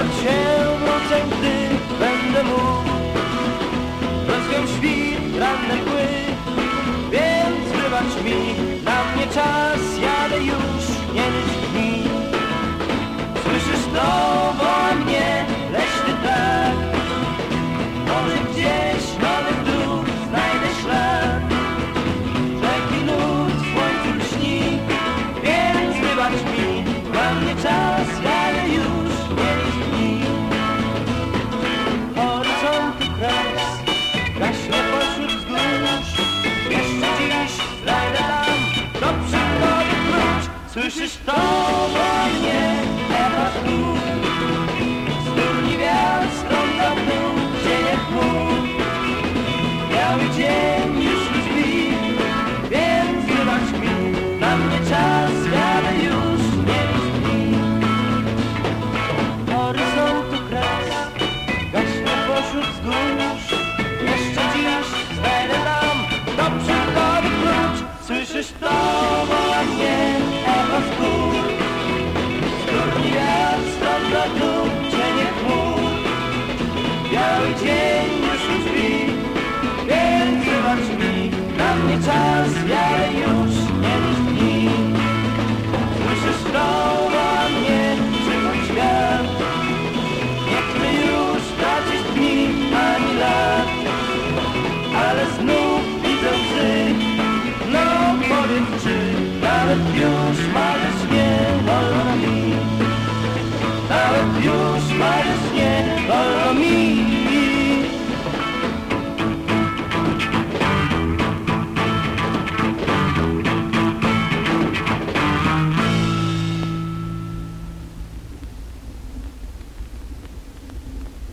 się wrócę, gdy będę mógł. Blaskiem świt, ranne mgły, więc wybacz mi, na mnie czas, jadę już, nie liczb dni. Przyszystała é Ewa Stół. abuse my